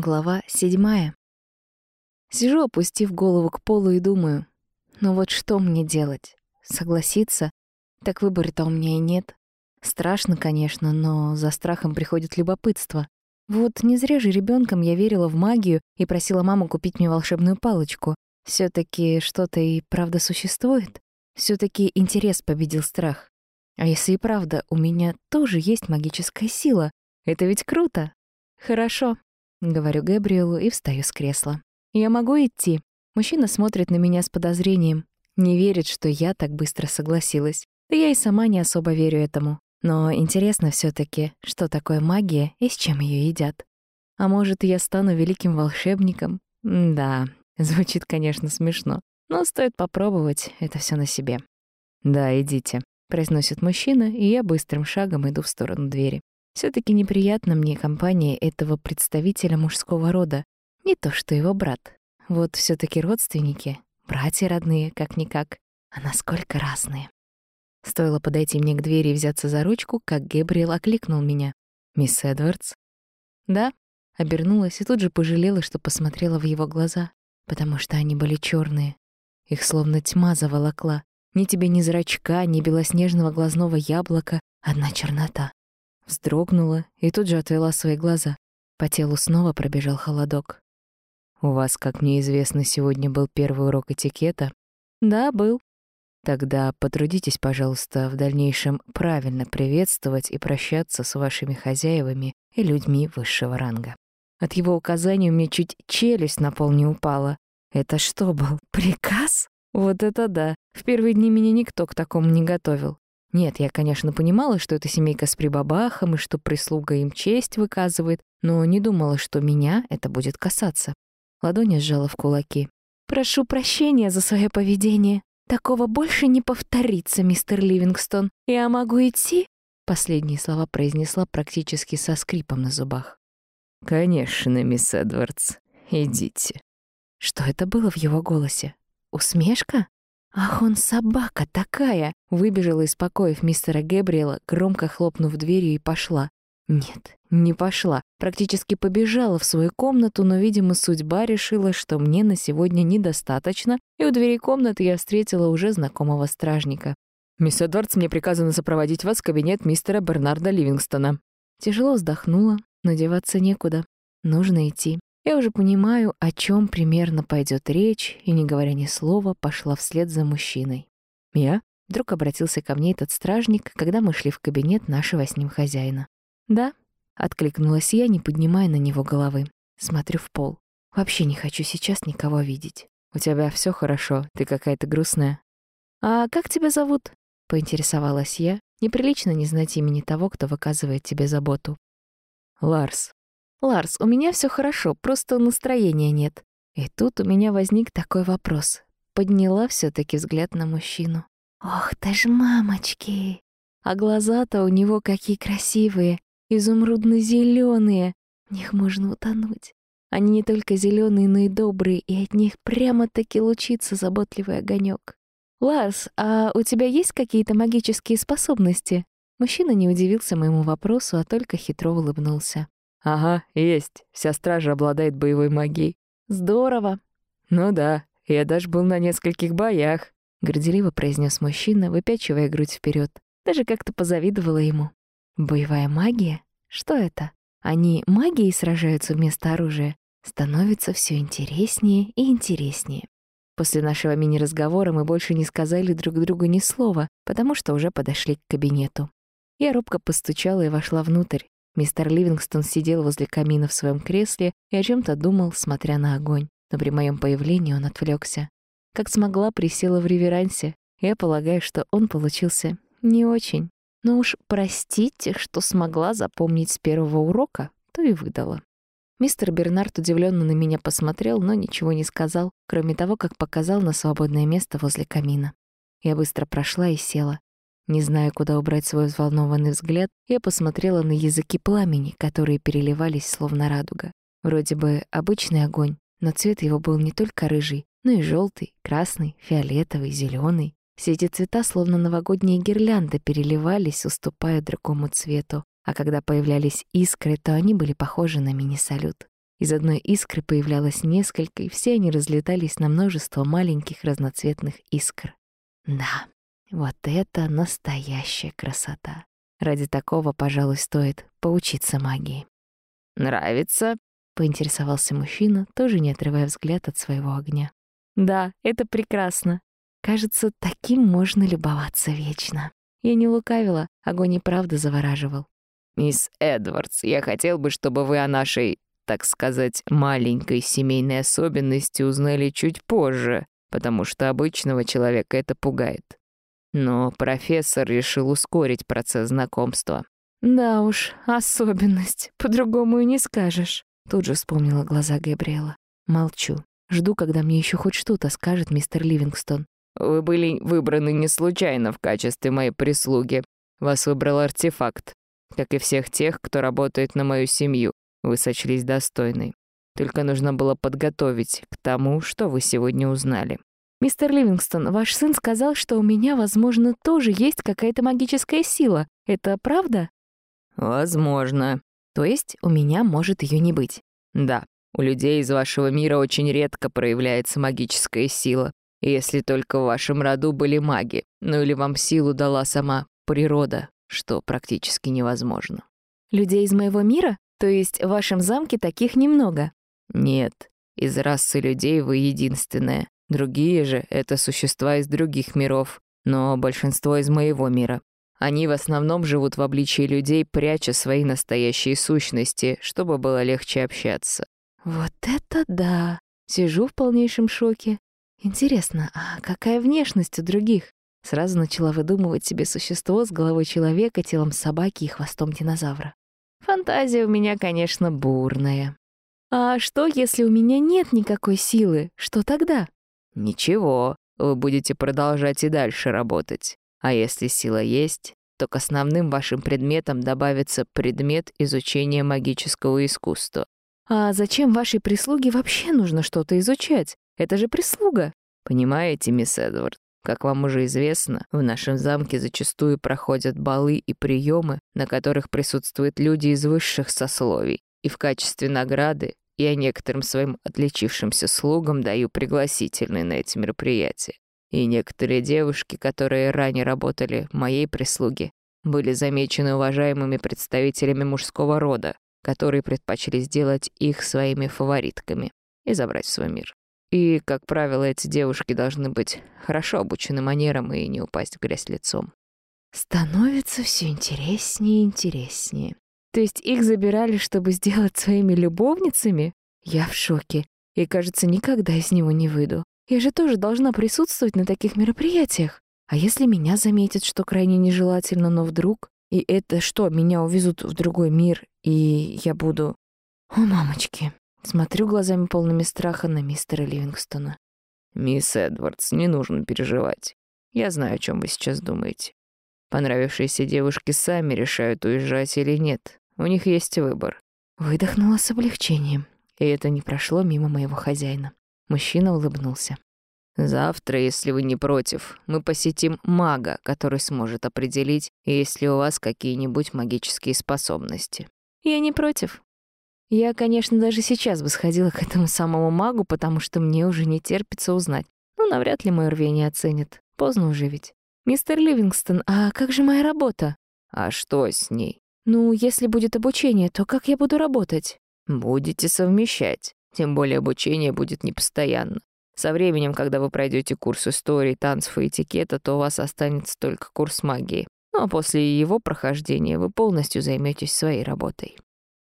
Глава седьмая. Сижу, опустив голову к полу и думаю, ну вот что мне делать? Согласиться? Так выбора-то у меня и нет. Страшно, конечно, но за страхом приходит любопытство. Вот не зря же ребенком я верила в магию и просила маму купить мне волшебную палочку. все таки что-то и правда существует? все таки интерес победил страх. А если и правда у меня тоже есть магическая сила? Это ведь круто. Хорошо, — говорю Габриэлу и встаю с кресла. «Я могу идти?» Мужчина смотрит на меня с подозрением. Не верит, что я так быстро согласилась. Да я и сама не особо верю этому. Но интересно все таки что такое магия и с чем ее едят. А может, я стану великим волшебником? Да, звучит, конечно, смешно. Но стоит попробовать это все на себе. «Да, идите», — произносит мужчина, и я быстрым шагом иду в сторону двери все таки неприятна мне компания этого представителя мужского рода. Не то что его брат. Вот все таки родственники, братья родные, как-никак. А насколько разные. Стоило подойти мне к двери и взяться за ручку, как Гэбриэл окликнул меня. «Мисс Эдвардс?» «Да», — обернулась и тут же пожалела, что посмотрела в его глаза, потому что они были черные. Их словно тьма заволокла. Ни тебе ни зрачка, ни белоснежного глазного яблока, одна чернота. Вздрогнула и тут же отвела свои глаза. По телу снова пробежал холодок. «У вас, как мне известно, сегодня был первый урок этикета?» «Да, был». «Тогда потрудитесь, пожалуйста, в дальнейшем правильно приветствовать и прощаться с вашими хозяевами и людьми высшего ранга». От его указаний у меня чуть челюсть на пол не упала. Это что был, приказ? Вот это да. В первые дни меня никто к такому не готовил. Нет, я, конечно, понимала, что это семейка с прибабахом и что прислуга им честь выказывает, но не думала, что меня это будет касаться. Ладони сжала в кулаки. «Прошу прощения за свое поведение. Такого больше не повторится, мистер Ливингстон. Я могу идти?» Последние слова произнесла практически со скрипом на зубах. «Конечно, мисс Эдвардс. Идите». Что это было в его голосе? Усмешка? «Ах, он собака такая!» Выбежала из покоев мистера Гэбриэла, громко хлопнув дверью и пошла. Нет, не пошла. Практически побежала в свою комнату, но, видимо, судьба решила, что мне на сегодня недостаточно, и у двери комнаты я встретила уже знакомого стражника. «Мисс Эдвардс, мне приказано сопроводить вас в кабинет мистера Бернарда Ливингстона». Тяжело вздохнула, но деваться некуда. Нужно идти. Я уже понимаю, о чем примерно пойдет речь, и, не говоря ни слова, пошла вслед за мужчиной. «Я?» — вдруг обратился ко мне этот стражник, когда мы шли в кабинет нашего с ним хозяина. «Да?» — откликнулась я, не поднимая на него головы. Смотрю в пол. Вообще не хочу сейчас никого видеть. «У тебя все хорошо, ты какая-то грустная». «А как тебя зовут?» — поинтересовалась я. Неприлично не знать имени того, кто выказывает тебе заботу. «Ларс», «Ларс, у меня все хорошо, просто настроения нет». И тут у меня возник такой вопрос. Подняла все таки взгляд на мужчину. «Ох ты ж мамочки!» А глаза-то у него какие красивые, изумрудно зеленые В них можно утонуть. Они не только зеленые, но и добрые, и от них прямо-таки лучится заботливый огонек. «Ларс, а у тебя есть какие-то магические способности?» Мужчина не удивился моему вопросу, а только хитро улыбнулся. «Ага, есть. Вся стража обладает боевой магией». «Здорово». «Ну да, я даже был на нескольких боях», — горделиво произнес мужчина, выпячивая грудь вперед. Даже как-то позавидовала ему. «Боевая магия? Что это? Они магией сражаются вместо оружия? Становится все интереснее и интереснее». После нашего мини-разговора мы больше не сказали друг другу ни слова, потому что уже подошли к кабинету. Я робко постучала и вошла внутрь. Мистер Ливингстон сидел возле камина в своем кресле и о чем то думал, смотря на огонь. Но при моем появлении он отвлекся. Как смогла, присела в реверансе. Я полагаю, что он получился не очень. Но уж простите, что смогла запомнить с первого урока, то и выдала. Мистер Бернард удивленно на меня посмотрел, но ничего не сказал, кроме того, как показал на свободное место возле камина. Я быстро прошла и села. Не зная, куда убрать свой взволнованный взгляд, я посмотрела на языки пламени, которые переливались словно радуга. Вроде бы обычный огонь, но цвет его был не только рыжий, но и желтый, красный, фиолетовый, зеленый. Все эти цвета, словно новогодние гирлянды, переливались, уступая другому цвету. А когда появлялись искры, то они были похожи на мини-салют. Из одной искры появлялось несколько, и все они разлетались на множество маленьких разноцветных искр. Да, вот это настоящая красота. Ради такого, пожалуй, стоит поучиться магии. «Нравится?» — поинтересовался мужчина, тоже не отрывая взгляд от своего огня. «Да, это прекрасно. Кажется, таким можно любоваться вечно». Я не лукавила, огонь и правда завораживал. «Мисс Эдвардс, я хотел бы, чтобы вы о нашей, так сказать, маленькой семейной особенности узнали чуть позже, потому что обычного человека это пугает. Но профессор решил ускорить процесс знакомства. «Да уж, особенность, по-другому и не скажешь», — тут же вспомнила глаза Габриэла. Молчу. Жду, когда мне еще хоть что-то скажет мистер Ливингстон. «Вы были выбраны не случайно в качестве моей прислуги. Вас выбрал артефакт. Как и всех тех, кто работает на мою семью, вы сочлись достойной. Только нужно было подготовить к тому, что вы сегодня узнали. «Мистер Ливингстон, ваш сын сказал, что у меня, возможно, тоже есть какая-то магическая сила. Это правда?» «Возможно. То есть у меня может ее не быть?» «Да. У людей из вашего мира очень редко проявляется магическая сила. Если только в вашем роду были маги. Ну или вам силу дала сама природа, что практически невозможно». «Людей из моего мира? То есть в вашем замке таких немного?» «Нет. Из расы людей вы единственная. Другие же — это существа из других миров, но большинство из моего мира. Они в основном живут в обличии людей, пряча свои настоящие сущности, чтобы было легче общаться. Вот это да! Сижу в полнейшем шоке. Интересно, а какая внешность у других? Сразу начала выдумывать себе существо с головой человека, телом собаки и хвостом динозавра. Фантазия у меня, конечно, бурная. А что, если у меня нет никакой силы? Что тогда? Ничего, вы будете продолжать и дальше работать. А если сила есть, то к основным вашим предметам добавится предмет изучения магического искусства. А зачем вашей прислуге вообще нужно что-то изучать? Это же прислуга. Понимаете, мисс Эдвард, как вам уже известно, в нашем замке зачастую проходят балы и приемы, на которых присутствуют люди из высших сословий, и в качестве награды я некоторым своим отличившимся слугам даю пригласительные на эти мероприятия. И некоторые девушки, которые ранее работали моей прислуге, были замечены уважаемыми представителями мужского рода, которые предпочли сделать их своими фаворитками и забрать в свой мир. И, как правило, эти девушки должны быть хорошо обучены манерам и не упасть в грязь лицом. Становится все интереснее и интереснее. То есть их забирали, чтобы сделать своими любовницами? Я в шоке. И, кажется, никогда из него не выйду. Я же тоже должна присутствовать на таких мероприятиях. А если меня заметят, что крайне нежелательно, но вдруг... И это что, меня увезут в другой мир, и я буду... О, мамочки. Смотрю глазами полными страха на мистера Ливингстона. «Мисс Эдвардс, не нужно переживать. Я знаю, о чем вы сейчас думаете. Понравившиеся девушки сами решают, уезжать или нет. У них есть выбор. Выдохнула с облегчением, и это не прошло мимо моего хозяина. Мужчина улыбнулся. «Завтра, если вы не против, мы посетим мага, который сможет определить, есть ли у вас какие-нибудь магические способности». «Я не против. Я, конечно, даже сейчас бы сходила к этому самому магу, потому что мне уже не терпится узнать. Но навряд ли мое рвение оценит. Поздно уже ведь. «Мистер Ливингстон, а как же моя работа?» «А что с ней?» «Ну, если будет обучение, то как я буду работать?» «Будете совмещать. Тем более обучение будет непостоянно. Со временем, когда вы пройдете курс истории, танцев и этикета, то у вас останется только курс магии. Ну а после его прохождения вы полностью займетесь своей работой».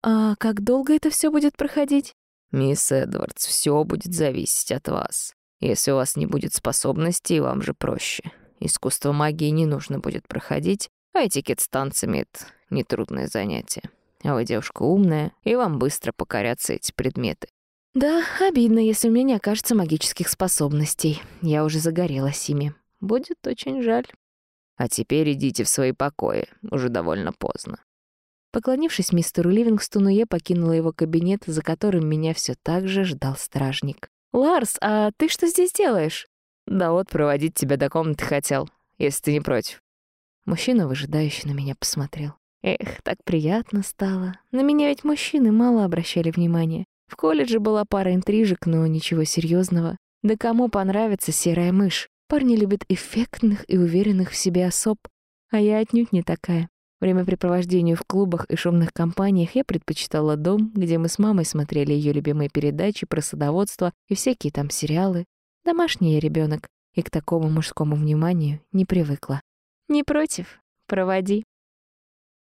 «А как долго это все будет проходить?» «Мисс Эдвардс, все будет зависеть от вас. Если у вас не будет способностей, вам же проще. Искусство магии не нужно будет проходить, а этикет с танцами — это нетрудное занятие. А вы девушка умная, и вам быстро покорятся эти предметы. Да, обидно, если у меня не окажется магических способностей. Я уже загорелась ими. Будет очень жаль. А теперь идите в свои покои, уже довольно поздно. Поклонившись мистеру Ливингстону, я покинула его кабинет, за которым меня все так же ждал стражник. «Ларс, а ты что здесь делаешь?» Да вот, проводить тебя до комнаты хотел, если ты не против. Мужчина выжидающе на меня посмотрел. Эх, так приятно стало. На меня ведь мужчины мало обращали внимания. В колледже была пара интрижек, но ничего серьезного. Да кому понравится серая мышь? Парни любят эффектных и уверенных в себе особ, а я отнюдь не такая. Времяпрепровождению в клубах и шумных компаниях я предпочитала дом, где мы с мамой смотрели ее любимые передачи про садоводство и всякие там сериалы. Домашний я ребенок и к такому мужскому вниманию не привыкла. «Не против? Проводи»,